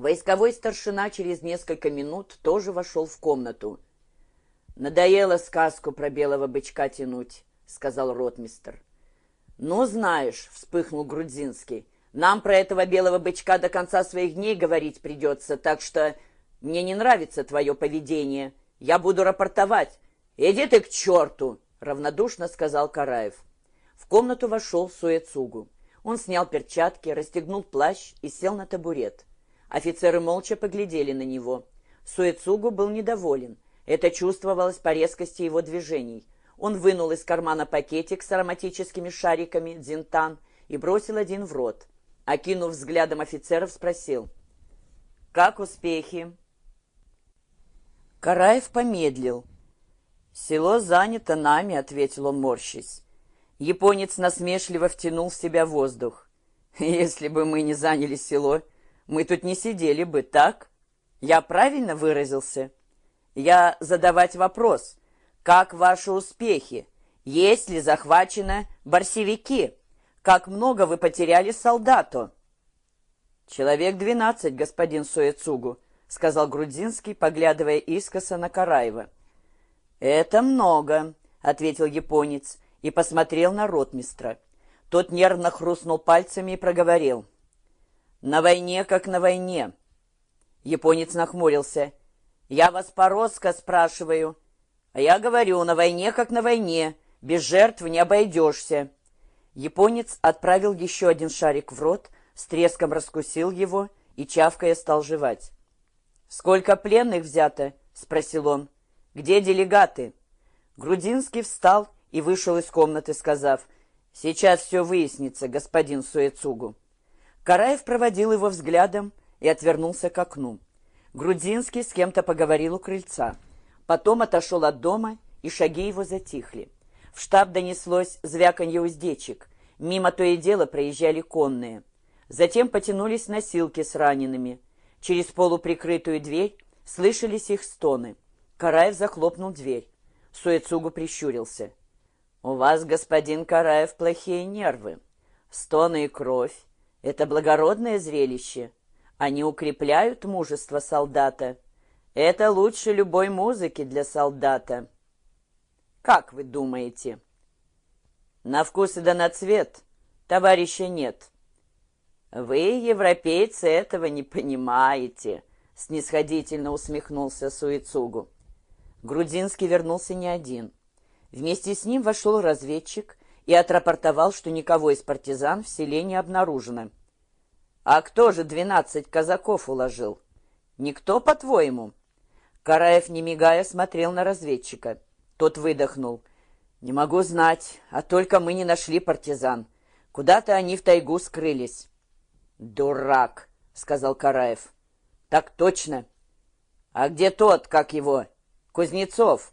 Войсковой старшина через несколько минут тоже вошел в комнату. «Надоело сказку про белого бычка тянуть», — сказал ротмистер. «Ну, знаешь», — вспыхнул Грудзинский, — «нам про этого белого бычка до конца своих дней говорить придется, так что мне не нравится твое поведение. Я буду рапортовать. Иди ты к черту!» — равнодушно сказал Караев. В комнату вошел Суэцугу. Он снял перчатки, расстегнул плащ и сел на табурет. Офицеры молча поглядели на него. Суэцугу был недоволен. Это чувствовалось по резкости его движений. Он вынул из кармана пакетик с ароматическими шариками, дзинтан, и бросил один в рот. Окинув взглядом офицеров, спросил. «Как успехи?» Караев помедлил. «Село занято нами», — ответил он, морщись. Японец насмешливо втянул в себя воздух. «Если бы мы не заняли село, мы тут не сидели бы, так? Я правильно выразился? Я задавать вопрос. Как ваши успехи? Есть ли захвачено борсевики? Как много вы потеряли солдату?» «Человек двенадцать, господин Суэцугу», — сказал Грудинский, поглядывая искоса на Караева. «Это много», — ответил японец и посмотрел на ротмистра. Тот нервно хрустнул пальцами и проговорил. «На войне, как на войне». Японец нахмурился. «Я вас по-роско спрашиваю». «А я говорю, на войне, как на войне. Без жертв не обойдешься». Японец отправил еще один шарик в рот, с треском раскусил его и, чавкая, стал жевать. «Сколько пленных взято?» — спросил он. «Где делегаты?» Грудинский встал и вышел из комнаты, сказав, «Сейчас все выяснится, господин Суэцугу». Караев проводил его взглядом и отвернулся к окну. Грудинский с кем-то поговорил у крыльца. Потом отошел от дома, и шаги его затихли. В штаб донеслось звяканье уздечек. Мимо то и дело проезжали конные. Затем потянулись носилки с ранеными. Через полуприкрытую дверь слышались их стоны. Караев захлопнул дверь. Суэцугу прищурился. «У вас, господин Караев, плохие нервы. Стоны и кровь — это благородное зрелище. Они укрепляют мужество солдата. Это лучше любой музыки для солдата. Как вы думаете?» «На вкус и да на цвет товарища нет. «Вы, европейцы, этого не понимаете», — снисходительно усмехнулся Суицугу. Грудинский вернулся не один. Вместе с ним вошел разведчик и отрапортовал, что никого из партизан в селе не обнаружено. «А кто же двенадцать казаков уложил? Никто, по-твоему?» Караев, не мигая, смотрел на разведчика. Тот выдохнул. «Не могу знать, а только мы не нашли партизан. Куда-то они в тайгу скрылись». «Дурак!» — сказал Караев. «Так точно. А где тот, как его? Кузнецов?»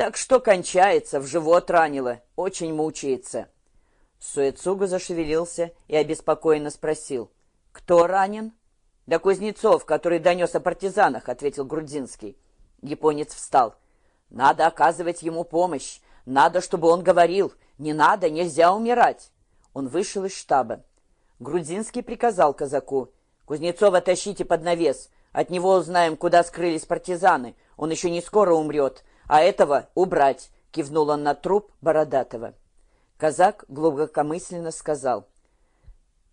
«Так что кончается, в живот ранило, очень мучается». Суэцуга зашевелился и обеспокоенно спросил. «Кто ранен?» «Да Кузнецов, который донес о партизанах», — ответил Грудзинский. Японец встал. «Надо оказывать ему помощь. Надо, чтобы он говорил. Не надо, нельзя умирать». Он вышел из штаба. Грудинский приказал казаку. «Кузнецова тащите под навес. От него узнаем, куда скрылись партизаны. Он еще не скоро умрет. А этого убрать!» — кивнул он на труп Бородатого. Казак глубокомысленно сказал.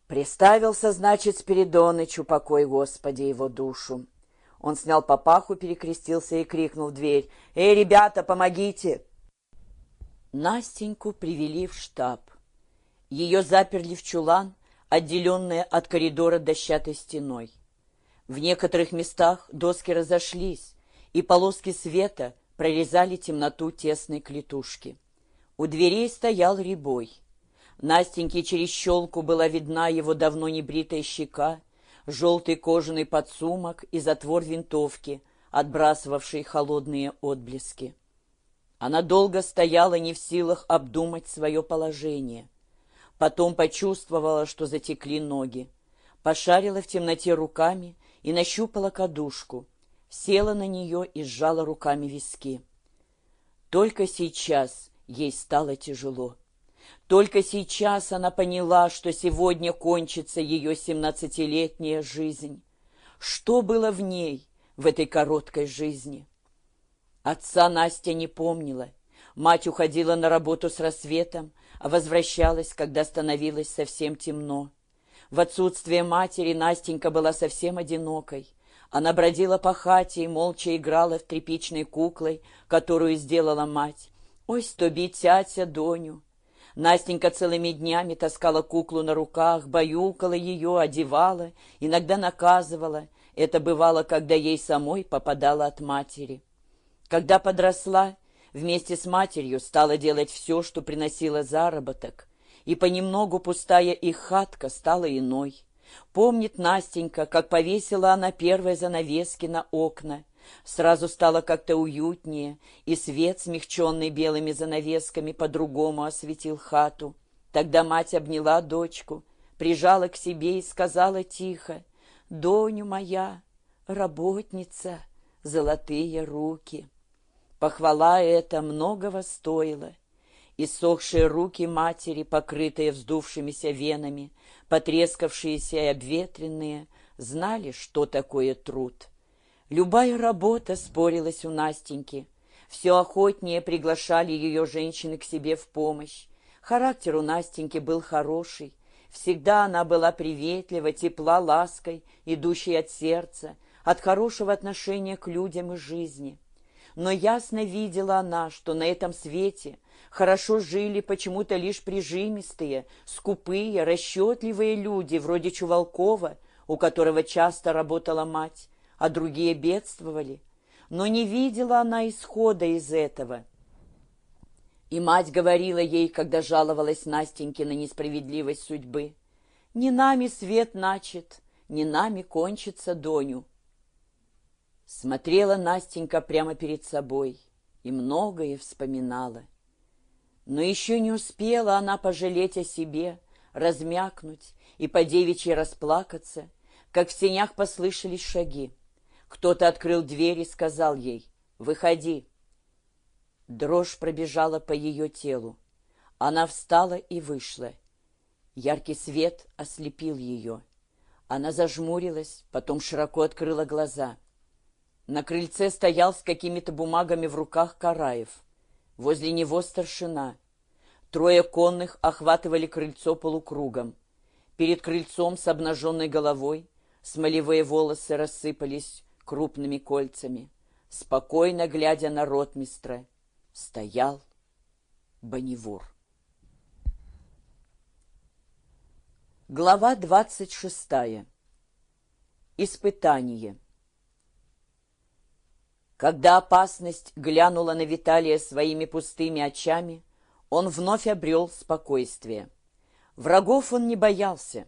«Приставился, значит, Спиридоныч, упокой, Господи, его душу!» Он снял папаху, перекрестился и крикнул в дверь. «Эй, ребята, помогите!» Настеньку привели в штаб. Ее заперли в чулан, отделенная от коридора дощатой стеной. В некоторых местах доски разошлись, и полоски света прорезали темноту тесной клетушки. У дверей стоял ребой. Настеньке через щелку была видна его давно небритая щека, желтый кожаный подсумок и затвор винтовки, отбрасывавший холодные отблески. Она долго стояла не в силах обдумать свое положение — Потом почувствовала, что затекли ноги. Пошарила в темноте руками и нащупала кадушку. Села на нее и сжала руками виски. Только сейчас ей стало тяжело. Только сейчас она поняла, что сегодня кончится ее семнадцатилетняя жизнь. Что было в ней, в этой короткой жизни? Отца Настя не помнила. Мать уходила на работу с рассветом, а возвращалась, когда становилось совсем темно. В отсутствие матери Настенька была совсем одинокой. Она бродила по хате и молча играла в тряпичной куклой, которую сделала мать. «Ось тобі, тятя, доню!» Настенька целыми днями таскала куклу на руках, баюкала ее, одевала, иногда наказывала. Это бывало, когда ей самой попадало от матери. Когда подросла, вместе с матерью стала делать все, что приносило заработок, и понемногу пустая их хатка стала иной. Помнит Настенька, как повесила она первые занавески на окна. Сразу стало как-то уютнее, и свет, смягченный белыми занавесками, по-другому осветил хату. Тогда мать обняла дочку, прижала к себе и сказала тихо, «Доню моя, работница, золотые руки». Похвала эта многого стоила. Иссохшие руки матери, покрытые вздувшимися венами, потрескавшиеся и обветренные, знали, что такое труд. Любая работа спорилась у Настеньки. Все охотнее приглашали ее женщины к себе в помощь. Характер у Настеньки был хороший. Всегда она была приветлива, тепла, лаской, идущей от сердца, от хорошего отношения к людям и жизни. Но ясно видела она, что на этом свете хорошо жили почему-то лишь прижимистые, скупые, расчетливые люди, вроде Чувалкова, у которого часто работала мать, а другие бедствовали. Но не видела она исхода из этого. И мать говорила ей, когда жаловалась Настеньке на несправедливость судьбы, «Не нами свет начат, не нами кончится Доню». Смотрела Настенька прямо перед собой и многое вспоминала. Но еще не успела она пожалеть о себе, размякнуть и по девичьи расплакаться, как в сенях послышались шаги. Кто-то открыл дверь и сказал ей «Выходи». Дрожь пробежала по ее телу. Она встала и вышла. Яркий свет ослепил ее. Она зажмурилась, потом широко открыла глаза — на крыльце стоял с какими-то бумагами в руках Караев. Возле него старшина. Трое конных охватывали крыльцо полукругом. Перед крыльцом с обнаженной головой смолевые волосы рассыпались крупными кольцами. Спокойно глядя на ротмистра, стоял Бонневур. Глава двадцать шестая. Испытание. Когда опасность глянула на Виталия своими пустыми очами, он вновь обрел спокойствие. Врагов он не боялся,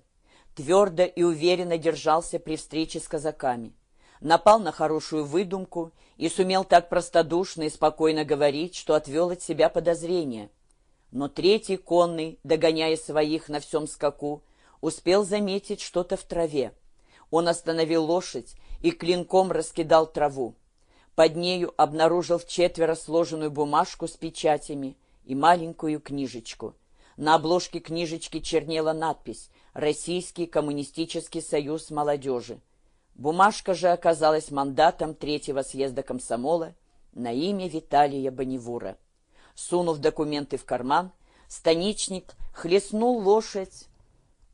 твердо и уверенно держался при встрече с казаками, напал на хорошую выдумку и сумел так простодушно и спокойно говорить, что отвел от себя подозрения. Но третий конный, догоняя своих на всем скаку, успел заметить что-то в траве. Он остановил лошадь и клинком раскидал траву. Под нею обнаружил четверо сложенную бумажку с печатями и маленькую книжечку. На обложке книжечки чернела надпись «Российский коммунистический союз молодежи». Бумажка же оказалась мандатом третьего съезда комсомола на имя Виталия Бонневура. Сунув документы в карман, станичник хлестнул лошадь,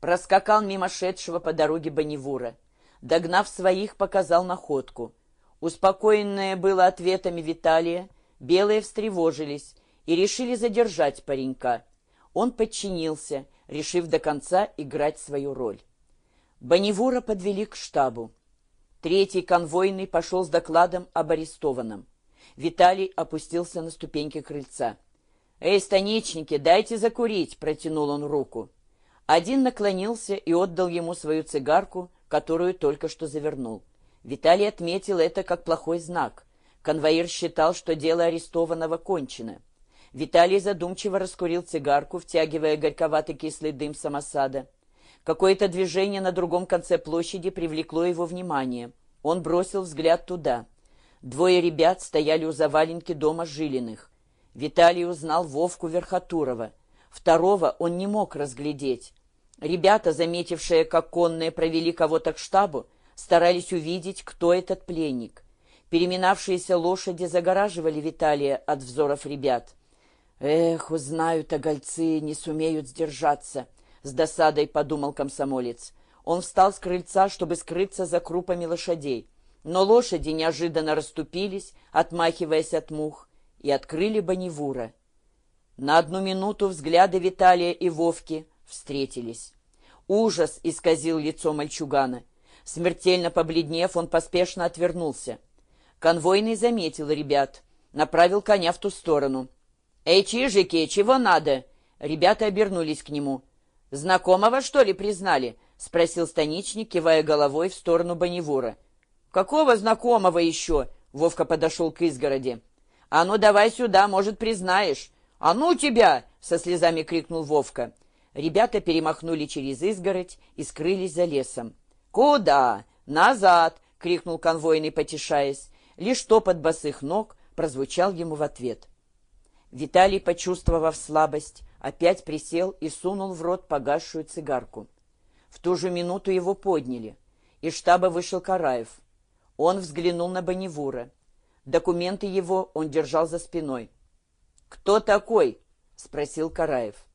проскакал мимо шедшего по дороге Бонневура. Догнав своих, показал находку — Успокоенное было ответами Виталия, белые встревожились и решили задержать паренька. Он подчинился, решив до конца играть свою роль. Бонневура подвели к штабу. Третий конвойный пошел с докладом об арестованном. Виталий опустился на ступеньки крыльца. «Эй, станичники, дайте закурить!» — протянул он руку. Один наклонился и отдал ему свою цигарку, которую только что завернул. Виталий отметил это как плохой знак. Конвоир считал, что дело арестованного кончено. Виталий задумчиво раскурил цигарку, втягивая горьковатый кислый дым самосада. Какое-то движение на другом конце площади привлекло его внимание. Он бросил взгляд туда. Двое ребят стояли у заваленки дома Жилиных. Виталий узнал Вовку Верхотурова. Второго он не мог разглядеть. Ребята, заметившие, как конные провели кого-то к штабу, старались увидеть, кто этот пленник. Переминавшиеся лошади загораживали Виталия от взоров ребят. «Эх, узнают, а гольцы не сумеют сдержаться», — с досадой подумал комсомолец. Он встал с крыльца, чтобы скрыться за крупами лошадей. Но лошади неожиданно расступились, отмахиваясь от мух, и открыли Бонневура. На одну минуту взгляды Виталия и Вовки встретились. Ужас исказил лицо мальчугана. Смертельно побледнев, он поспешно отвернулся. Конвойный заметил ребят, направил коня в ту сторону. «Эй, чижики, чего надо?» Ребята обернулись к нему. «Знакомого, что ли, признали?» — спросил станичник, кивая головой в сторону Бонневура. «Какого знакомого еще?» — Вовка подошел к изгороди. «А ну давай сюда, может, признаешь». «А ну тебя!» — со слезами крикнул Вовка. Ребята перемахнули через изгородь и скрылись за лесом. «Куда? Назад!» — крикнул конвойный, потешаясь. Лишь топот босых ног прозвучал ему в ответ. Виталий, почувствовав слабость, опять присел и сунул в рот погасшую цигарку. В ту же минуту его подняли. Из штаба вышел Караев. Он взглянул на Бонневура. Документы его он держал за спиной. «Кто такой?» — спросил Караев.